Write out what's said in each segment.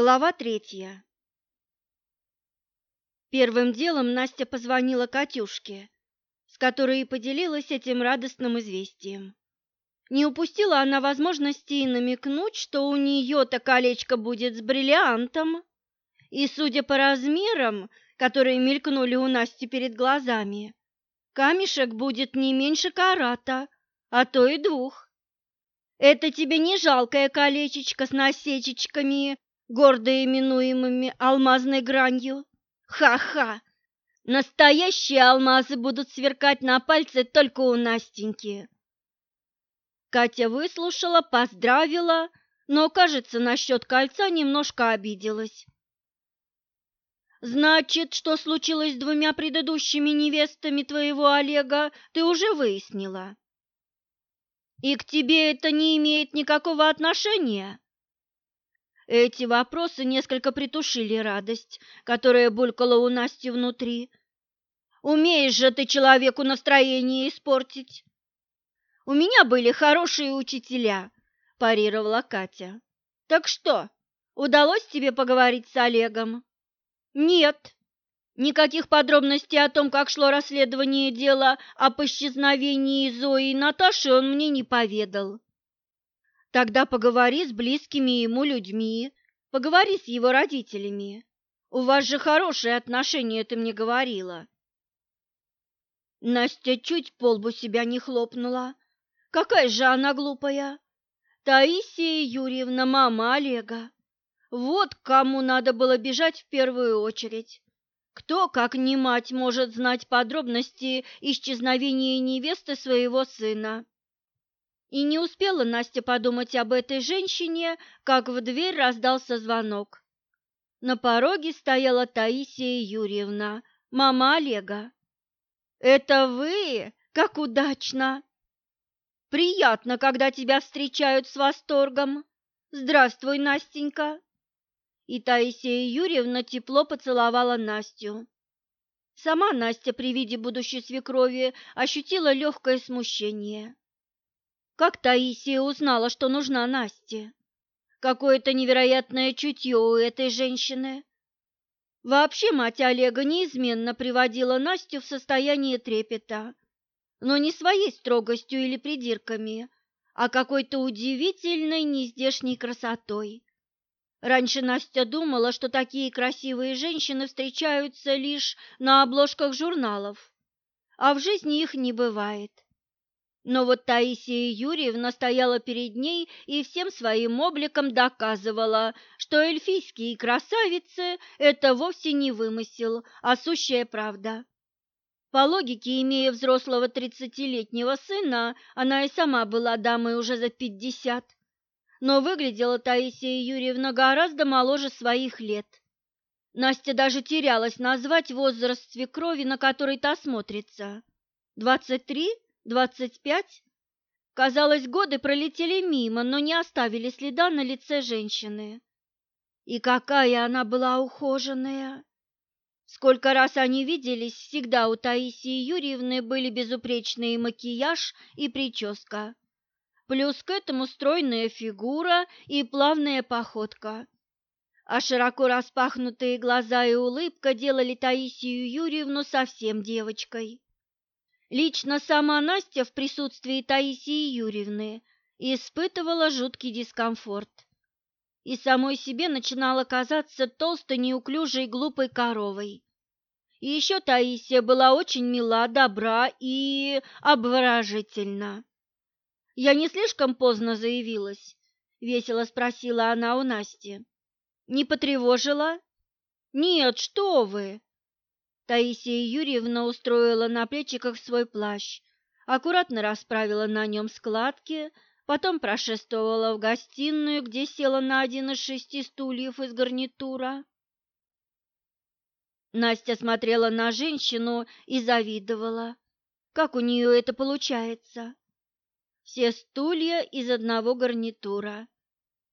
Глава третья. Первым делом Настя позвонила Катюшке, с которой и поделилась этим радостным известием. Не упустила она возможности и намекнуть, что у нее-то колечко будет с бриллиантом, и, судя по размерам, которые мелькнули у Насти перед глазами, камешек будет не меньше карата, а то и двух. Это тебе не жалкое колечечко с насечечками гордо именуемыми алмазной гранью. Ха-ха! Настоящие алмазы будут сверкать на пальце только у Настеньки. Катя выслушала, поздравила, но, кажется, насчет кольца немножко обиделась. «Значит, что случилось с двумя предыдущими невестами твоего Олега, ты уже выяснила?» «И к тебе это не имеет никакого отношения?» Эти вопросы несколько притушили радость, которая булькала у Насти внутри. «Умеешь же ты человеку настроение испортить!» «У меня были хорошие учителя», – парировала Катя. «Так что, удалось тебе поговорить с Олегом?» «Нет», Никаких подробностей о том, как шло расследование дела об исчезновении Зои и Наташи, он мне не поведал. Тогда поговори с близкими ему людьми, поговори с его родителями. У вас же хорошие отношения, ты мне говорила. Настя чуть полбу себя не хлопнула. Какая же она глупая. Таисия Юрьевна, мама Олега. Вот кому надо было бежать в первую очередь. Кто, как не мать, может знать подробности исчезновения невесты своего сына? И не успела Настя подумать об этой женщине, как в дверь раздался звонок. На пороге стояла Таисия Юрьевна, мама Олега. «Это вы? Как удачно!» «Приятно, когда тебя встречают с восторгом. Здравствуй, Настенька!» И Таисия Юрьевна тепло поцеловала Настю. Сама Настя при виде будущей свекрови ощутила легкое смущение. Как Таисия узнала, что нужна Насте? Какое-то невероятное чутье у этой женщины. Вообще мать Олега неизменно приводила Настю в состояние трепета, но не своей строгостью или придирками, а какой-то удивительной нездешней красотой. Раньше Настя думала, что такие красивые женщины встречаются лишь на обложках журналов, а в жизни их не бывает. Но вот Таисия Юрьевна стояла перед ней и всем своим обликом доказывала, что эльфийские красавицы – это вовсе не вымысел, а сущая правда. По логике, имея взрослого тридцатилетнего сына, она и сама была дамой уже за пятьдесят. Но выглядела Таисия Юрьевна гораздо моложе своих лет. Настя даже терялась назвать возраст свекрови, на который та смотрится. Двадцать три? Двадцать пять? Казалось, годы пролетели мимо, но не оставили следа на лице женщины. И какая она была ухоженная! Сколько раз они виделись, всегда у Таисии Юрьевны были безупречный макияж и прическа. Плюс к этому стройная фигура и плавная походка. А широко распахнутые глаза и улыбка делали Таисию Юрьевну совсем девочкой. Лично сама Настя в присутствии Таисии Юрьевны испытывала жуткий дискомфорт. И самой себе начинала казаться толстой, неуклюжей, глупой коровой. И еще Таисия была очень мила, добра и обворожительна. «Я не слишком поздно заявилась?» — весело спросила она у Насти. «Не потревожила?» «Нет, что вы!» Таисия Юрьевна устроила на плечиках свой плащ, аккуратно расправила на нем складки, потом прошествовала в гостиную, где села на один из шести стульев из гарнитура. Настя смотрела на женщину и завидовала. Как у нее это получается? Все стулья из одного гарнитура.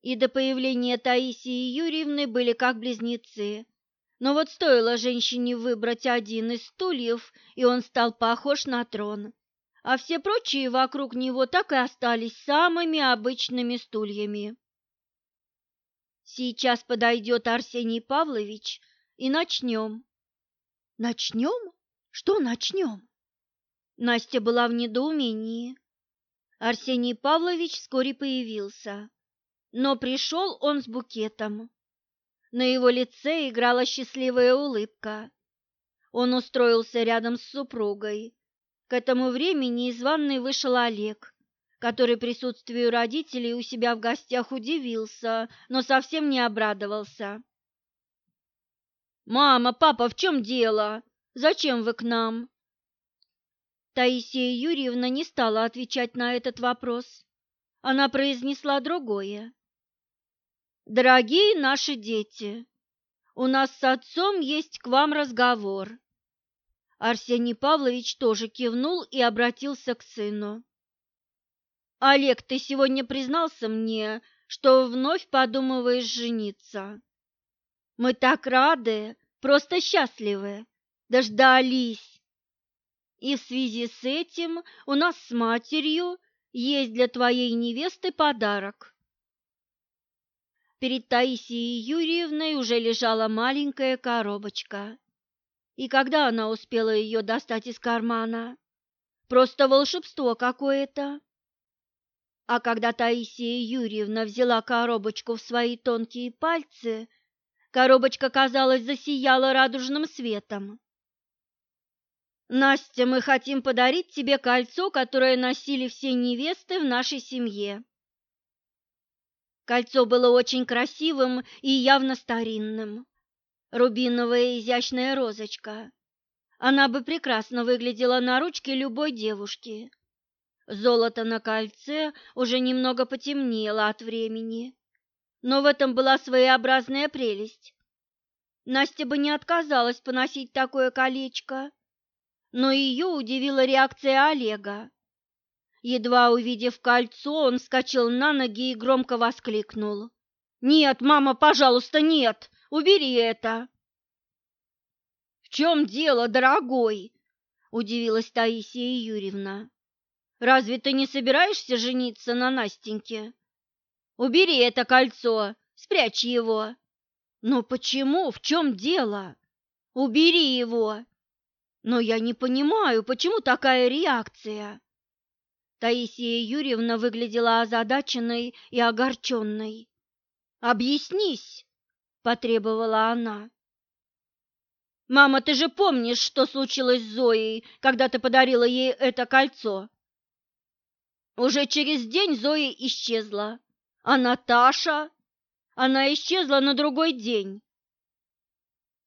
И до появления Таисии Юрьевны были как близнецы. Но вот стоило женщине выбрать один из стульев, и он стал похож на трон, а все прочие вокруг него так и остались самыми обычными стульями. Сейчас подойдет Арсений Павлович и начнем. Начнем? Что начнем? Настя была в недоумении. Арсений Павлович вскоре появился, но пришел он с букетом. На его лице играла счастливая улыбка. Он устроился рядом с супругой. К этому времени из ванной вышел Олег, который присутствию родителей у себя в гостях удивился, но совсем не обрадовался. «Мама, папа, в чем дело? Зачем вы к нам?» Таисия Юрьевна не стала отвечать на этот вопрос. Она произнесла другое. «Дорогие наши дети, у нас с отцом есть к вам разговор». Арсений Павлович тоже кивнул и обратился к сыну. «Олег, ты сегодня признался мне, что вновь подумываешь жениться. Мы так рады, просто счастливы, дождались. И в связи с этим у нас с матерью есть для твоей невесты подарок. Перед Таисией Юрьевной уже лежала маленькая коробочка. И когда она успела ее достать из кармана? Просто волшебство какое-то. А когда Таисия Юрьевна взяла коробочку в свои тонкие пальцы, коробочка, казалось, засияла радужным светом. Настя, мы хотим подарить тебе кольцо, которое носили все невесты в нашей семье. Кольцо было очень красивым и явно старинным. Рубиновая изящная розочка. Она бы прекрасно выглядела на ручке любой девушки. Золото на кольце уже немного потемнело от времени, но в этом была своеобразная прелесть. Настя бы не отказалась поносить такое колечко, но ее удивила реакция Олега. Едва увидев кольцо, он вскочил на ноги и громко воскликнул. «Нет, мама, пожалуйста, нет! Убери это!» «В чем дело, дорогой?» – удивилась Таисия Юрьевна. «Разве ты не собираешься жениться на Настеньке? Убери это кольцо, спрячь его!» «Но почему? В чем дело? Убери его!» Но я не понимаю, почему такая реакция? Таисия Юрьевна выглядела озадаченной и огорченной. «Объяснись!» – потребовала она. «Мама, ты же помнишь, что случилось с Зоей, когда ты подарила ей это кольцо?» Уже через день Зоя исчезла. А Наташа? Она исчезла на другой день.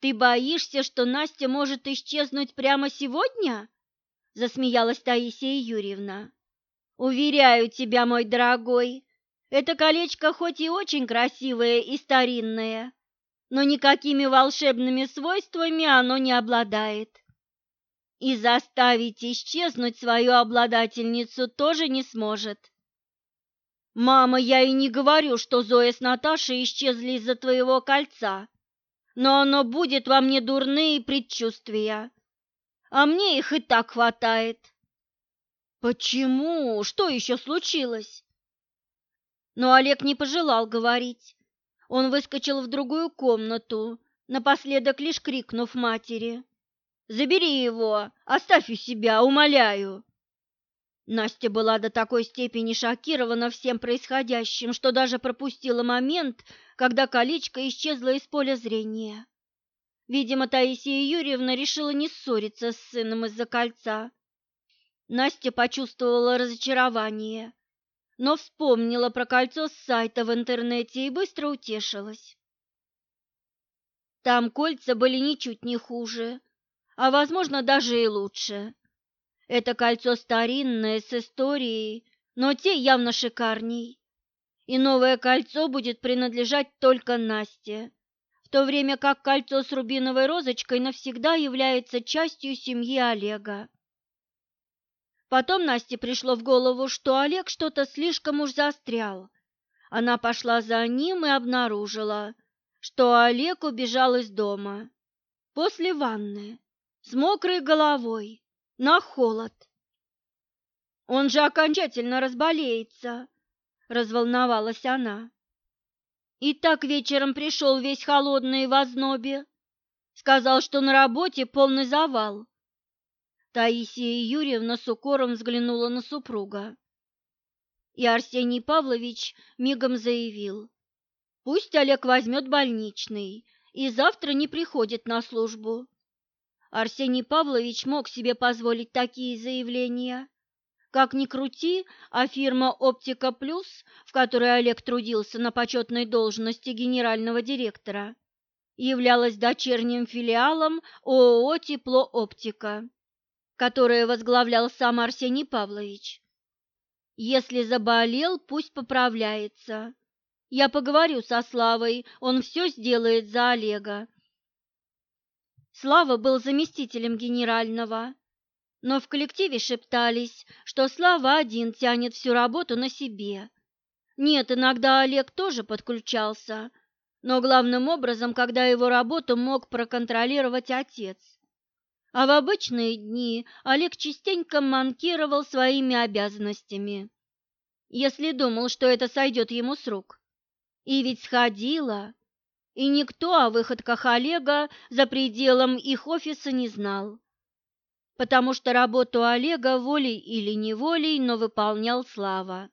Ты боишься, что Настя может исчезнуть прямо сегодня? Засмеялась Таисия Юрьевна. Уверяю тебя, мой дорогой, это колечко хоть и очень красивое и старинное, но никакими волшебными свойствами оно не обладает. И заставить исчезнуть свою обладательницу тоже не сможет. Мама, я и не говорю, что Зоя с Наташей исчезли из-за твоего кольца но оно будет во мне дурные предчувствия, а мне их и так хватает. Почему? Что еще случилось? Но Олег не пожелал говорить. Он выскочил в другую комнату, напоследок лишь крикнув матери. «Забери его! Оставь у себя, умоляю!» Настя была до такой степени шокирована всем происходящим, что даже пропустила момент, когда колечко исчезло из поля зрения. Видимо, Таисия Юрьевна решила не ссориться с сыном из-за кольца. Настя почувствовала разочарование, но вспомнила про кольцо с сайта в интернете и быстро утешилась. Там кольца были ничуть не хуже, а, возможно, даже и лучше. Это кольцо старинное, с историей, но те явно шикарней. И новое кольцо будет принадлежать только Насте, в то время как кольцо с рубиновой розочкой навсегда является частью семьи Олега. Потом Насте пришло в голову, что Олег что-то слишком уж застрял. Она пошла за ним и обнаружила, что Олег убежал из дома. После ванны, с мокрой головой, на холод. Он же окончательно разболеется, разволновалась она. И так вечером пришел весь холодный в ознобе. Сказал, что на работе полный завал. Таисия Юрьевна с укором взглянула на супруга. И Арсений Павлович мигом заявил. Пусть Олег возьмет больничный и завтра не приходит на службу. Арсений Павлович мог себе позволить такие заявления. Как ни крути, а фирма «Оптика Плюс», в которой Олег трудился на почетной должности генерального директора, являлась дочерним филиалом ООО «Тепло-Оптика», которое возглавлял сам Арсений Павлович. Если заболел, пусть поправляется. Я поговорю со Славой, он все сделает за Олега. Слава был заместителем генерального, но в коллективе шептались, что Слава один тянет всю работу на себе. Нет, иногда Олег тоже подключался, но главным образом, когда его работу мог проконтролировать отец. А в обычные дни Олег частенько манкировал своими обязанностями, если думал, что это сойдет ему с рук. И ведь сходило и никто о выходках Олега за пределом их офиса не знал, потому что работу Олега волей или неволей, но выполнял Слава.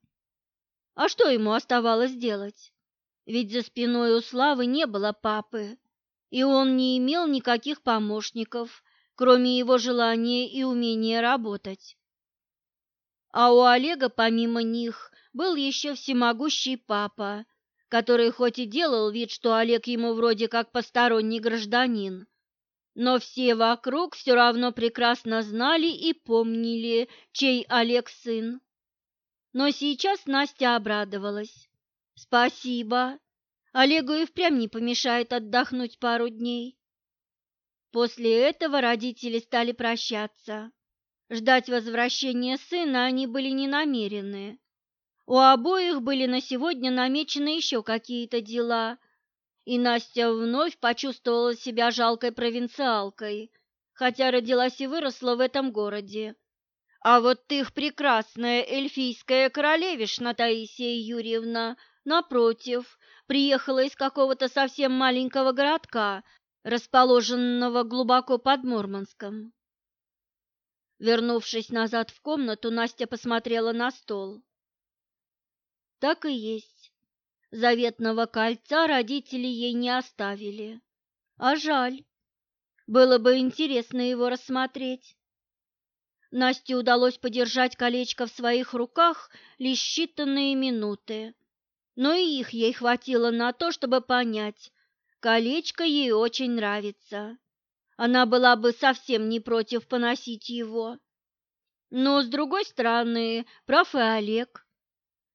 А что ему оставалось делать? Ведь за спиной у Славы не было папы, и он не имел никаких помощников, кроме его желания и умения работать. А у Олега помимо них был еще всемогущий папа, который хоть и делал вид, что Олег ему вроде как посторонний гражданин, но все вокруг все равно прекрасно знали и помнили, чей Олег сын. Но сейчас Настя обрадовалась. «Спасибо. Олегу и впрямь не помешает отдохнуть пару дней». После этого родители стали прощаться. Ждать возвращения сына они были не намерены. У обоих были на сегодня намечены еще какие-то дела, и Настя вновь почувствовала себя жалкой провинциалкой, хотя родилась и выросла в этом городе. А вот их прекрасная эльфийская королевишна Таисия Юрьевна, напротив, приехала из какого-то совсем маленького городка, расположенного глубоко под Мурманском. Вернувшись назад в комнату, Настя посмотрела на стол. Так и есть. Заветного кольца родители ей не оставили. А жаль. Было бы интересно его рассмотреть. Насте удалось подержать колечко в своих руках лишь считанные минуты, но и их ей хватило на то, чтобы понять, колечко ей очень нравится. Она была бы совсем не против поносить его. Но, с другой стороны, прав и Олег.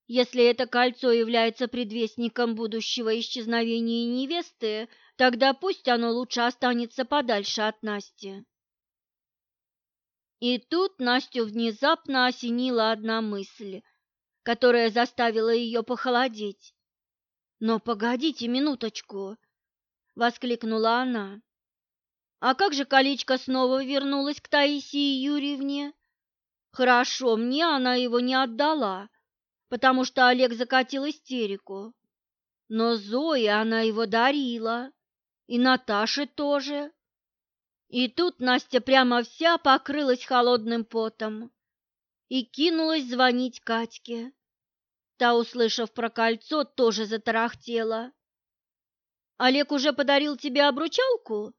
Если это кольцо является предвестником будущего исчезновения невесты, тогда пусть оно лучше останется подальше от Насти. И тут Настю внезапно осенила одна мысль, которая заставила ее похолодеть. «Но погодите минуточку!» — воскликнула она. «А как же колечко снова вернулось к Таисии Юрьевне? Хорошо, мне она его не отдала» потому что Олег закатил истерику. Но Зое она его дарила, и Наташе тоже. И тут Настя прямо вся покрылась холодным потом и кинулась звонить Катьке. Та, услышав про кольцо, тоже затарахтела. «Олег уже подарил тебе обручалку?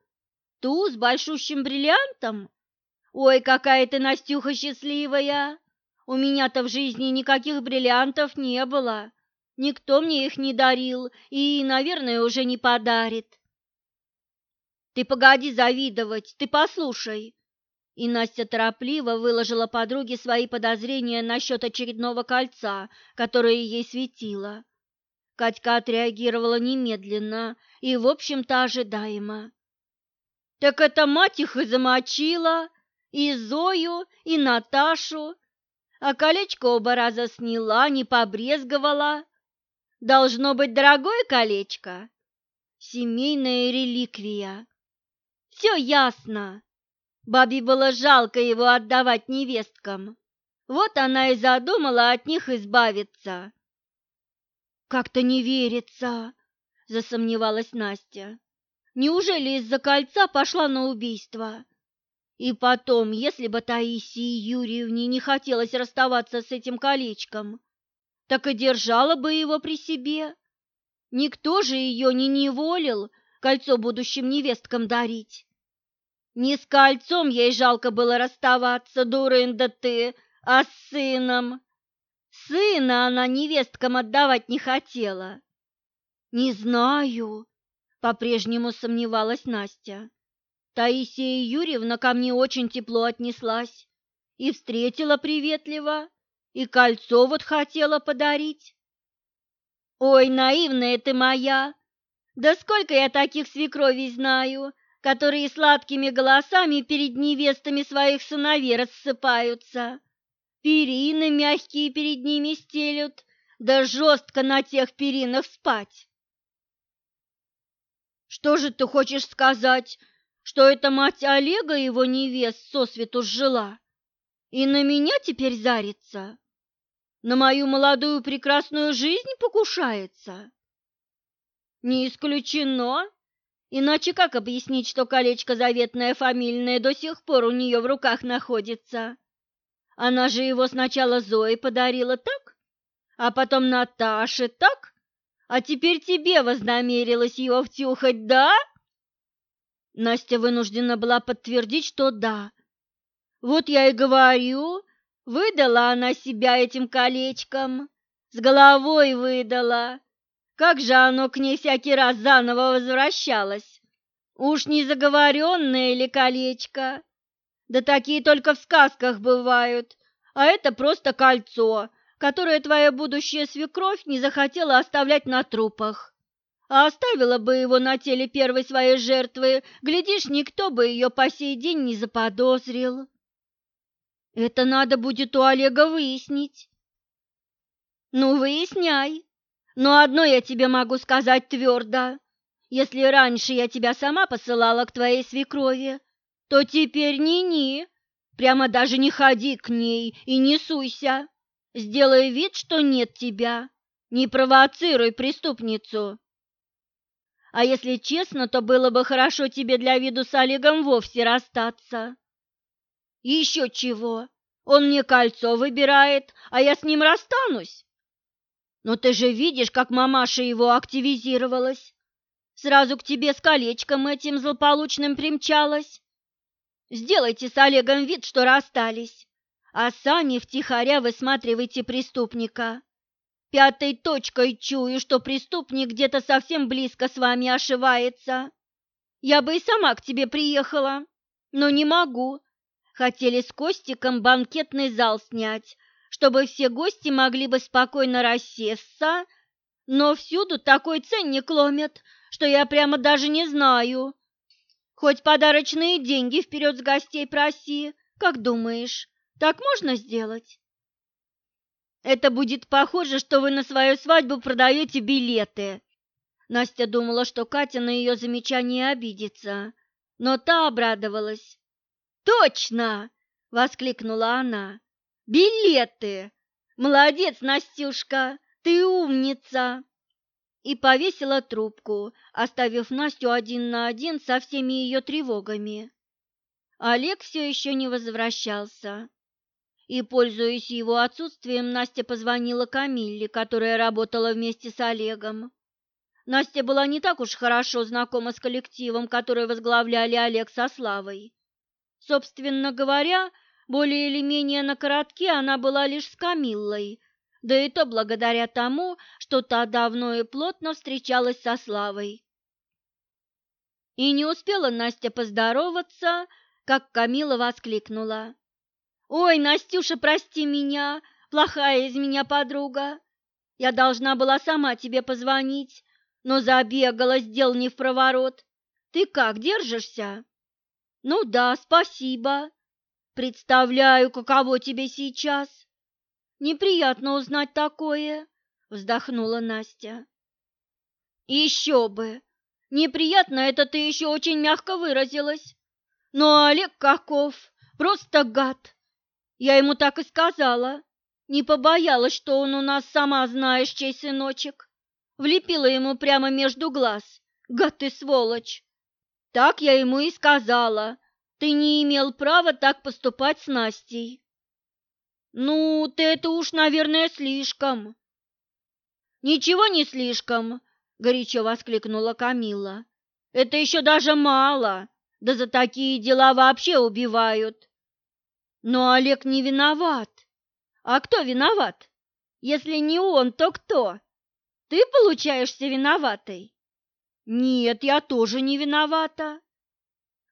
Ту с большущим бриллиантом? Ой, какая ты, Настюха, счастливая!» У меня-то в жизни никаких бриллиантов не было. Никто мне их не дарил и, наверное, уже не подарит. Ты погоди завидовать, ты послушай. И Настя торопливо выложила подруге свои подозрения насчет очередного кольца, которое ей светило. Катька отреагировала немедленно и, в общем-то, ожидаемо. «Так это мать их и замочила, и Зою, и Наташу, а колечко оба раза сняла, не побрезговала. Должно быть дорогое колечко, семейная реликвия. Все ясно. Бабе было жалко его отдавать невесткам. Вот она и задумала от них избавиться. Как-то не верится, засомневалась Настя. Неужели из-за кольца пошла на убийство? И потом, если бы Таисии Юрьевне не хотелось расставаться с этим колечком, так и держала бы его при себе. Никто же ее не неволил кольцо будущим невесткам дарить. Не с кольцом ей жалко было расставаться, дурында ты, а с сыном. Сына она невесткам отдавать не хотела. Не знаю, по-прежнему сомневалась Настя. Таисия Юрьевна ко мне очень тепло отнеслась и встретила приветливо, и кольцо вот хотела подарить. Ой, наивная ты моя! Да сколько я таких свекровей знаю, которые сладкими голосами перед невестами своих сыновей рассыпаются. Перины мягкие перед ними стелют, да жестко на тех перинах спать. Что же ты хочешь сказать, что эта мать Олега его невест сосвету сжила и на меня теперь зарится? На мою молодую прекрасную жизнь покушается? Не исключено. Иначе как объяснить, что колечко заветное фамильное до сих пор у нее в руках находится? Она же его сначала Зое подарила так, а потом Наташе так, а теперь тебе вознамерилась его втюхать, да? Настя вынуждена была подтвердить, что да. Вот я и говорю, выдала она себя этим колечком, с головой выдала. Как же оно к ней всякий раз заново возвращалось? Уж не заговоренное ли колечко? Да такие только в сказках бывают, а это просто кольцо, которое твоя будущая свекровь не захотела оставлять на трупах. А оставила бы его на теле первой своей жертвы, глядишь, никто бы ее по сей день не заподозрил. Это надо будет у Олега выяснить. Ну, выясняй. Но одно я тебе могу сказать твердо. Если раньше я тебя сама посылала к твоей свекрови, то теперь ни-ни, прямо даже не ходи к ней и не суйся. Сделай вид, что нет тебя. Не провоцируй преступницу. А если честно, то было бы хорошо тебе для виду с Олегом вовсе расстаться. еще чего? Он мне кольцо выбирает, а я с ним расстанусь. Но ты же видишь, как мамаша его активизировалась. Сразу к тебе с колечком этим злополучным примчалась. Сделайте с Олегом вид, что расстались а сами втихаря высматривайте преступника. Пятой точкой чую, что преступник где-то совсем близко с вами ошивается. Я бы и сама к тебе приехала, но не могу. Хотели с Костиком банкетный зал снять, чтобы все гости могли бы спокойно рассесться, но всюду такой ценник ломят, что я прямо даже не знаю. Хоть подарочные деньги вперед с гостей проси, как думаешь, так можно сделать? Это будет похоже, что вы на свою свадьбу продаете билеты. Настя думала, что Катя на ее замечание обидится, но та обрадовалась. «Точно!» — воскликнула она. «Билеты! Молодец, Настюшка, ты умница!» И повесила трубку, оставив Настю один на один со всеми ее тревогами. Олег все еще не возвращался. И, пользуясь его отсутствием, Настя позвонила Камилле, которая работала вместе с Олегом. Настя была не так уж хорошо знакома с коллективом, который возглавляли Олег со Славой. Собственно говоря, более или менее на коротке она была лишь с Камиллой, да и то благодаря тому, что та давно и плотно встречалась со Славой. И не успела Настя поздороваться, как Камила воскликнула. «Ой, Настюша, прости меня, плохая из меня подруга. Я должна была сама тебе позвонить, но забегалась, дел не в проворот. Ты как, держишься?» «Ну да, спасибо. Представляю, каково тебе сейчас. Неприятно узнать такое», — вздохнула Настя. «Еще бы! Неприятно это ты еще очень мягко выразилась. Но Олег каков, просто гад. Я ему так и сказала. Не побоялась, что он у нас, сама знаешь, чей сыночек. Влепила ему прямо между глаз. Гад ты сволочь! Так я ему и сказала. Ты не имел права так поступать с Настей. Ну, ты это уж, наверное, слишком. Ничего не слишком, горячо воскликнула Камила. Это еще даже мало. Да за такие дела вообще убивают. Но Олег не виноват. А кто виноват? Если не он, то кто? Ты получаешься виноватой? Нет, я тоже не виновата.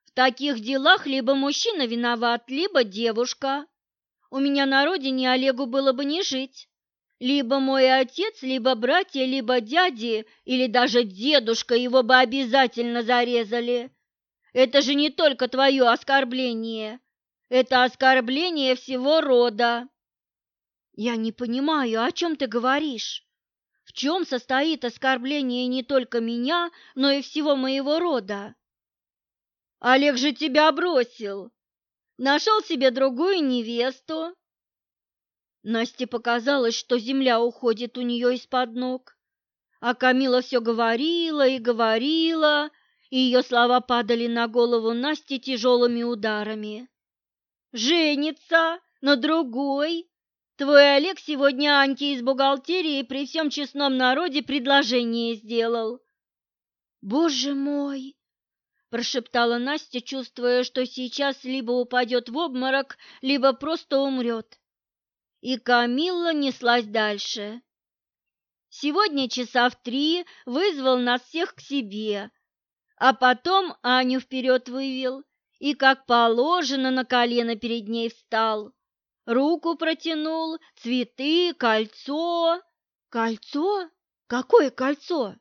В таких делах либо мужчина виноват, либо девушка. У меня на родине Олегу было бы не жить. Либо мой отец, либо братья, либо дяди, или даже дедушка его бы обязательно зарезали. Это же не только твое оскорбление, это оскорбление всего рода. Я не понимаю, о чем ты говоришь? В чем состоит оскорбление не только меня, но и всего моего рода? Олег же тебя бросил. Нашел себе другую невесту. Насте показалось, что земля уходит у нее из-под ног. А Камила все говорила и говорила, и ее слова падали на голову Насти тяжелыми ударами. «Женится на другой. Твой Олег сегодня Аньке из бухгалтерии при всем честном народе предложение сделал». «Боже мой!» – прошептала Настя, чувствуя, что сейчас либо упадет в обморок, либо просто умрет. И Камилла неслась дальше. Сегодня часа в три вызвал нас всех к себе, а потом Аню вперед вывел и, как положено, на колено перед ней встал. Руку протянул, цветы, кольцо. Кольцо? Какое кольцо?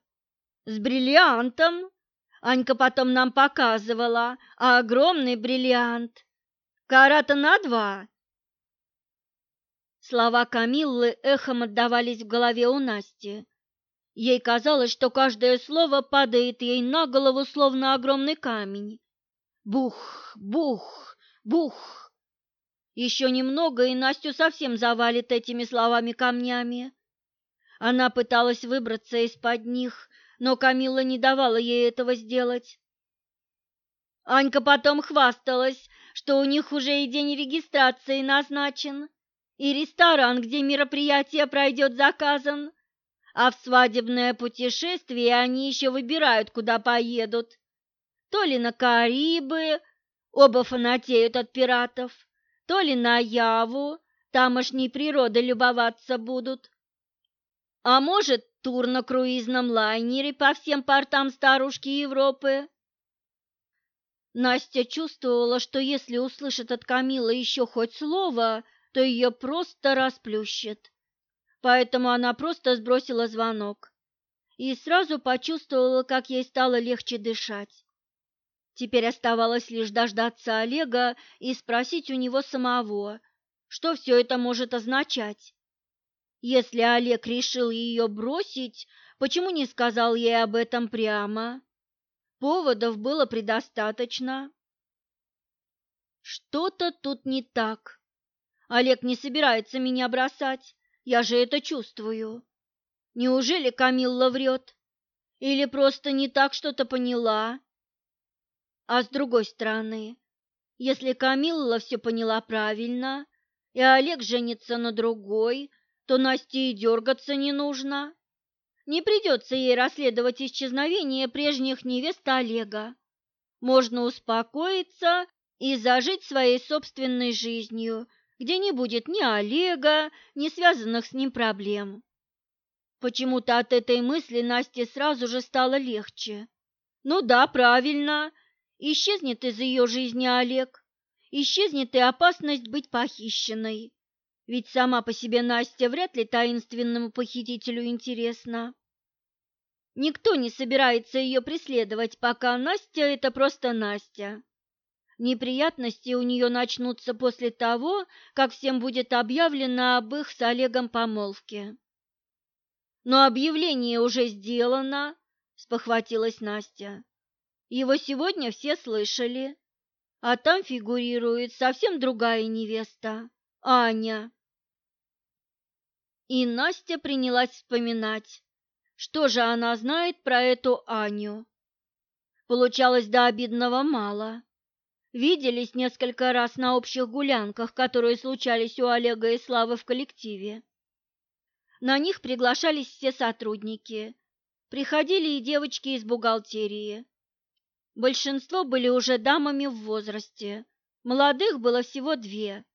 С бриллиантом. Анька потом нам показывала, а огромный бриллиант. Карата на два. Слова Камиллы эхом отдавались в голове у Насти. Ей казалось, что каждое слово падает ей на голову, словно огромный камень. Бух, бух, бух. Еще немного, и Настю совсем завалит этими словами камнями. Она пыталась выбраться из-под них, но Камила не давала ей этого сделать. Анька потом хвасталась, что у них уже и день регистрации назначен, и ресторан, где мероприятие пройдет, заказан а в свадебное путешествие они еще выбирают, куда поедут. То ли на Карибы, оба фанатеют от пиратов, то ли на Яву, тамошней природы любоваться будут. А может, тур на круизном лайнере по всем портам старушки Европы? Настя чувствовала, что если услышит от Камила еще хоть слово, то ее просто расплющит поэтому она просто сбросила звонок и сразу почувствовала, как ей стало легче дышать. Теперь оставалось лишь дождаться Олега и спросить у него самого, что все это может означать. Если Олег решил ее бросить, почему не сказал ей об этом прямо? Поводов было предостаточно. Что-то тут не так. Олег не собирается меня бросать. Я же это чувствую. Неужели Камилла врет? Или просто не так что-то поняла? А с другой стороны, если Камилла все поняла правильно, и Олег женится на другой, то Насте и дергаться не нужно. Не придется ей расследовать исчезновение прежних невест Олега. Можно успокоиться и зажить своей собственной жизнью, где не будет ни Олега, ни связанных с ним проблем. Почему-то от этой мысли Насте сразу же стало легче. Ну да, правильно, исчезнет из ее жизни Олег, исчезнет и опасность быть похищенной. Ведь сама по себе Настя вряд ли таинственному похитителю интересна. Никто не собирается ее преследовать, пока Настя – это просто Настя. Неприятности у нее начнутся после того, как всем будет объявлено об их с Олегом помолвке. Но объявление уже сделано, спохватилась Настя. Его сегодня все слышали, а там фигурирует совсем другая невеста, Аня. И Настя принялась вспоминать, Что же она знает про эту Аню? Получалось до обидного мало. Виделись несколько раз на общих гулянках, которые случались у Олега и Славы в коллективе. На них приглашались все сотрудники. Приходили и девочки из бухгалтерии. Большинство были уже дамами в возрасте. Молодых было всего две.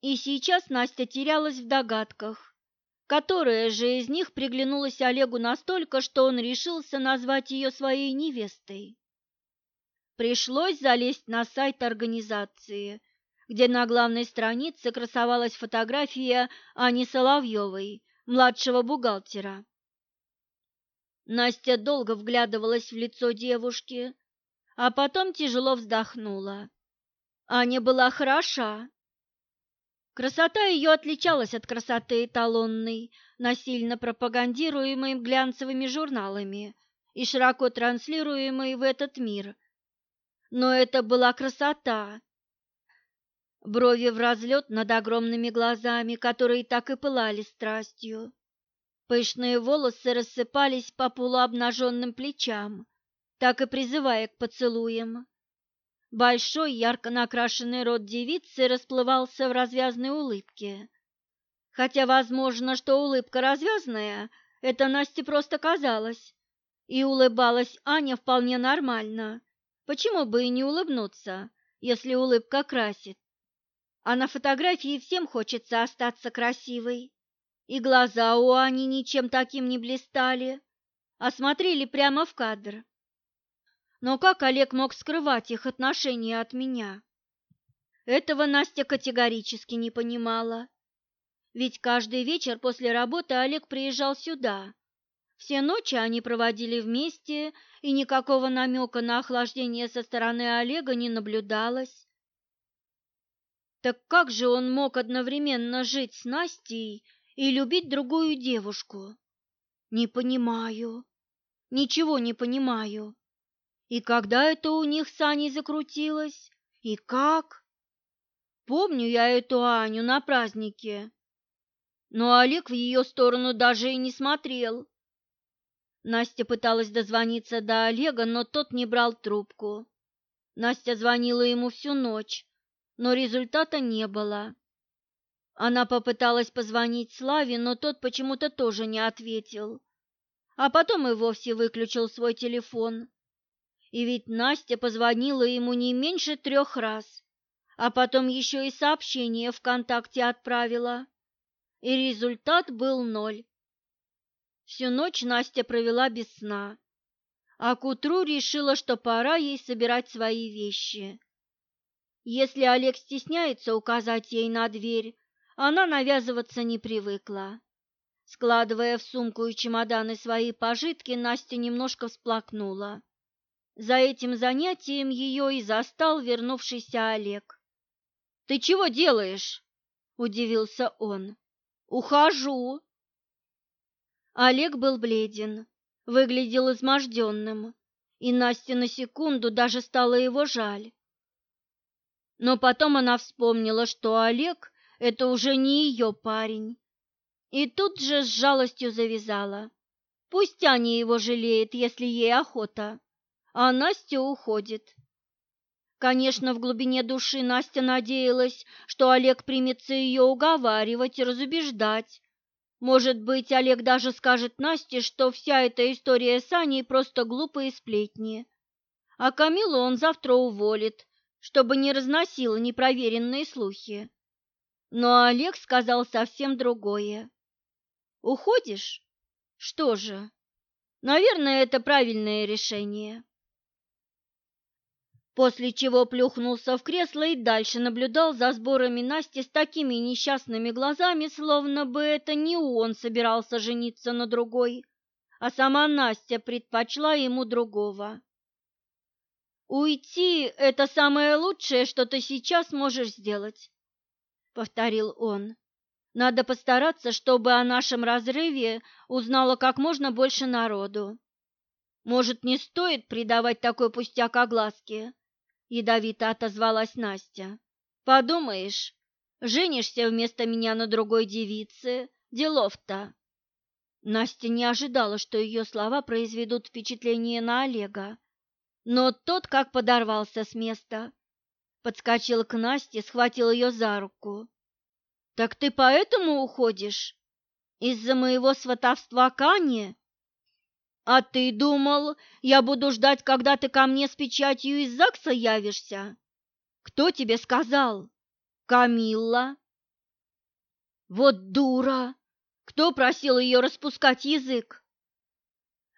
И сейчас Настя терялась в догадках, которая же из них приглянулась Олегу настолько, что он решился назвать ее своей невестой. Пришлось залезть на сайт организации, где на главной странице красовалась фотография Ани Соловьевой, младшего бухгалтера. Настя долго вглядывалась в лицо девушки, а потом тяжело вздохнула. Аня была хороша, Красота ее отличалась от красоты эталонной, насильно пропагандируемой глянцевыми журналами и широко транслируемой в этот мир. Но это была красота. Брови в разлет над огромными глазами, которые так и пылали страстью. Пышные волосы рассыпались по полуобнаженным плечам, так и призывая к поцелуям. Большой, ярко накрашенный рот девицы расплывался в развязной улыбке. Хотя, возможно, что улыбка развязная, это Насте просто казалось. И улыбалась Аня вполне нормально. Почему бы и не улыбнуться, если улыбка красит? А на фотографии всем хочется остаться красивой. И глаза у Ани ничем таким не блистали, а смотрели прямо в кадр. Но как Олег мог скрывать их отношения от меня? Этого Настя категорически не понимала. Ведь каждый вечер после работы Олег приезжал сюда. Все ночи они проводили вместе, и никакого намека на охлаждение со стороны Олега не наблюдалось. Так как же он мог одновременно жить с Настей и любить другую девушку? Не понимаю. Ничего не понимаю. И когда это у них с Аней закрутилось? И как? Помню я эту Аню на празднике. Но Олег в ее сторону даже и не смотрел. Настя пыталась дозвониться до Олега, но тот не брал трубку. Настя звонила ему всю ночь, но результата не было. Она попыталась позвонить Славе, но тот почему-то тоже не ответил. А потом и вовсе выключил свой телефон. И ведь Настя позвонила ему не меньше трех раз, а потом еще и сообщение ВКонтакте отправила. И результат был ноль. Всю ночь Настя провела без сна, а к утру решила, что пора ей собирать свои вещи. Если Олег стесняется указать ей на дверь, она навязываться не привыкла. Складывая в сумку и чемоданы свои пожитки, Настя немножко всплакнула. За этим занятием ее и застал вернувшийся Олег. «Ты чего делаешь?» – удивился он. «Ухожу». Олег был бледен, выглядел изможденным, и Насте на секунду даже стало его жаль. Но потом она вспомнила, что Олег – это уже не ее парень, и тут же с жалостью завязала. Пусть Аня его жалеет, если ей охота а Настя уходит. Конечно, в глубине души Настя надеялась, что Олег примется ее уговаривать и разубеждать. Может быть, Олег даже скажет Насте, что вся эта история с Аней просто глупые сплетни. А Камилу он завтра уволит, чтобы не разносила непроверенные слухи. Но Олег сказал совсем другое. «Уходишь? Что же? Наверное, это правильное решение» после чего плюхнулся в кресло и дальше наблюдал за сборами Насти с такими несчастными глазами, словно бы это не он собирался жениться на другой, а сама Настя предпочла ему другого. «Уйти – это самое лучшее, что ты сейчас можешь сделать», – повторил он. «Надо постараться, чтобы о нашем разрыве узнало как можно больше народу. Может, не стоит придавать такой пустяк огласке?» Ядовито отозвалась Настя. Подумаешь, женишься вместо меня на другой девице, делов-то. Настя не ожидала, что ее слова произведут впечатление на Олега, но тот как подорвался с места. Подскочил к Насте, схватил ее за руку. «Так ты поэтому уходишь? Из-за моего сватовства к Ане? А ты думал, я буду ждать, когда ты ко мне с печатью из ЗАГСа явишься? Кто тебе сказал? Камилла?» «Вот дура!» Кто просил ее распускать язык?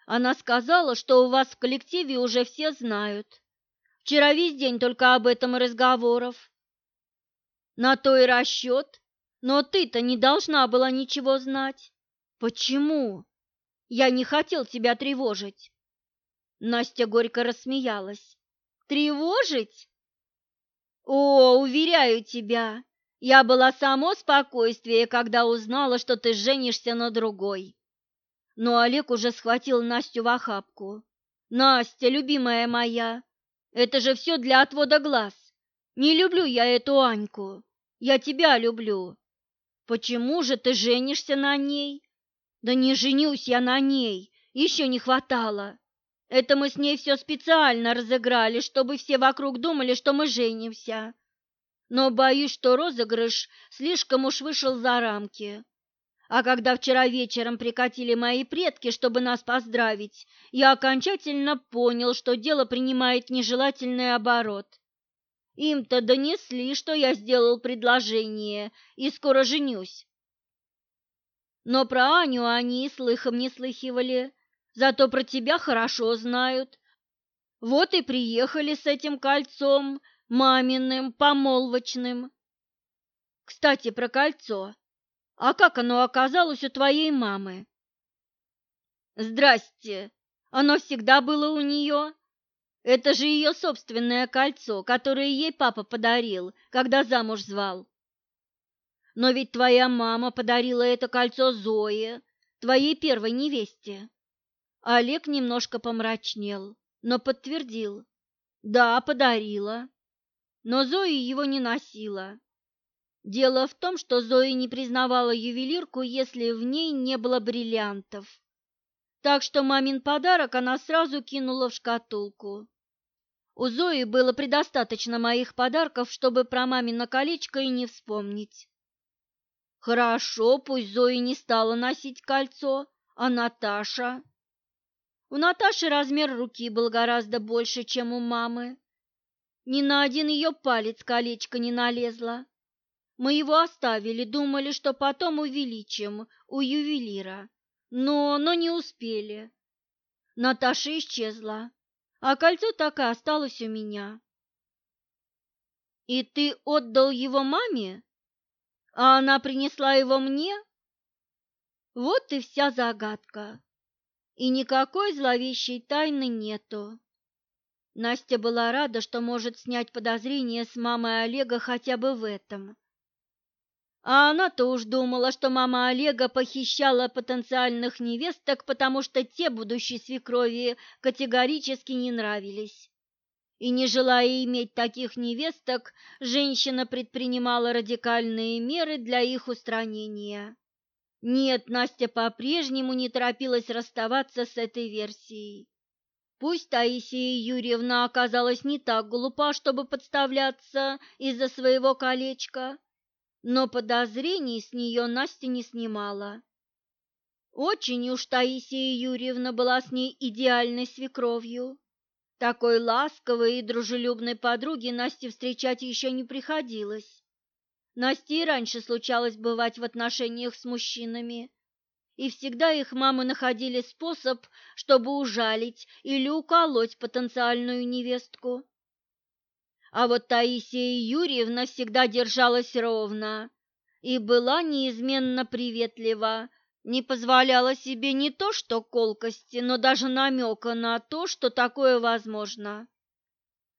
Она сказала, что у вас в коллективе уже все знают. Вчера весь день только об этом и разговоров. На то и расчет. Но ты-то не должна была ничего знать. Почему? Я не хотел тебя тревожить. Настя горько рассмеялась. Тревожить? О, уверяю тебя, я была само спокойствие, когда узнала, что ты женишься на другой. Но Олег уже схватил Настю в охапку. Настя, любимая моя, это же все для отвода глаз. Не люблю я эту Аньку. Я тебя люблю. Почему же ты женишься на ней? Да не женюсь я на ней, еще не хватало. Это мы с ней все специально разыграли, чтобы все вокруг думали, что мы женимся но боюсь, что розыгрыш слишком уж вышел за рамки. А когда вчера вечером прикатили мои предки, чтобы нас поздравить, я окончательно понял, что дело принимает нежелательный оборот. Им-то донесли, что я сделал предложение и скоро женюсь. Но про Аню они и слыхом не слыхивали, зато про тебя хорошо знают. Вот и приехали с этим кольцом, маминым, помолвочным. Кстати, про кольцо. А как оно оказалось у твоей мамы? Здрасте. Оно всегда было у нее. Это же ее собственное кольцо, которое ей папа подарил, когда замуж звал. Но ведь твоя мама подарила это кольцо Зое, твоей первой невесте. Олег немножко помрачнел, но подтвердил. Да, подарила но Зои его не носила. Дело в том, что Зои не признавала ювелирку, если в ней не было бриллиантов. Так что мамин подарок она сразу кинула в шкатулку. У Зои было предостаточно моих подарков, чтобы про мамино колечко и не вспомнить. Хорошо, пусть Зои не стала носить кольцо, а Наташа... У Наташи размер руки был гораздо больше, чем у мамы, ни на один ее палец колечко не налезло. Мы его оставили, думали, что потом увеличим у ювелира, но, но не успели. Наташа исчезла, а кольцо так и осталось у меня. И ты отдал его маме? А она принесла его мне? Вот и вся загадка. И никакой зловещей тайны нету. Настя была рада, что может снять подозрения с мамой Олега хотя бы в этом. А она-то уж думала, что мама Олега похищала потенциальных невесток, потому что те будущей свекрови категорически не нравились. И не желая иметь таких невесток, женщина предпринимала радикальные меры для их устранения. Нет, Настя по-прежнему не торопилась расставаться с этой версией. Пусть Таисия Юрьевна оказалась не так глупа, чтобы подставляться из-за своего колечка, но подозрений с нее Настя не снимала. Очень уж Таисия Юрьевна была с ней идеальной свекровью. Такой ласковой и дружелюбной подруги Насте встречать еще не приходилось. Насте раньше случалось бывать в отношениях с мужчинами, и всегда их мамы находили способ, чтобы ужалить или уколоть потенциальную невестку. А вот Таисия Юрьевна всегда держалась ровно и была неизменно приветлива, не позволяла себе не то что колкости, но даже намека на то, что такое возможно.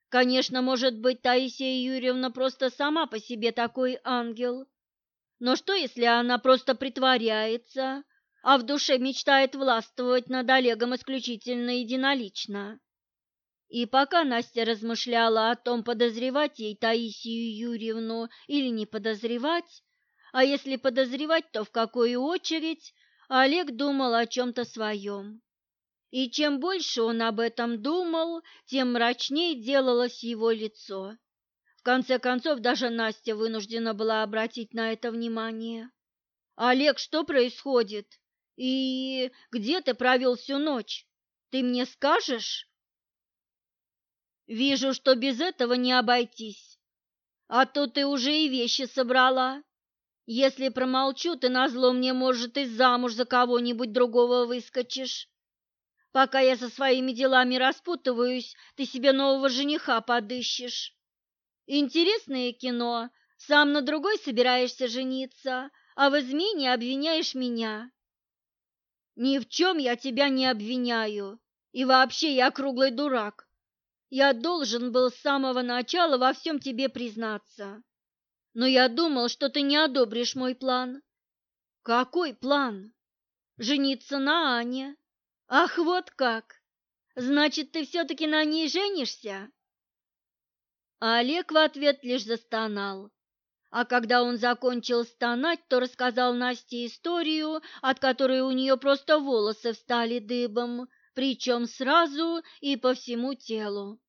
Конечно, может быть, Таисия Юрьевна просто сама по себе такой ангел. Но что, если она просто притворяется, а в душе мечтает властвовать над Олегом исключительно единолично. И пока Настя размышляла о том, подозревать ей Таисию Юрьевну или не подозревать, а если подозревать, то в какую очередь, Олег думал о чем-то своем. И чем больше он об этом думал, тем мрачнее делалось его лицо. В конце концов, даже Настя вынуждена была обратить на это внимание. «Олег, что происходит? И где ты провел всю ночь? Ты мне скажешь?» «Вижу, что без этого не обойтись. А то ты уже и вещи собрала. Если промолчу, ты назло мне, может, и замуж за кого-нибудь другого выскочишь. Пока я со своими делами распутываюсь, ты себе нового жениха подыщешь. Интересное кино, сам на другой собираешься жениться, а в измене обвиняешь меня. Ни в чем я тебя не обвиняю, и вообще я круглый дурак. Я должен был с самого начала во всем тебе признаться. Но я думал, что ты не одобришь мой план. Какой план? Жениться на Ане. Ах, вот как! Значит, ты все-таки на ней женишься? А Олег в ответ лишь застонал. А когда он закончил стонать, то рассказал Насте историю, от которой у нее просто волосы встали дыбом, причем сразу и по всему телу.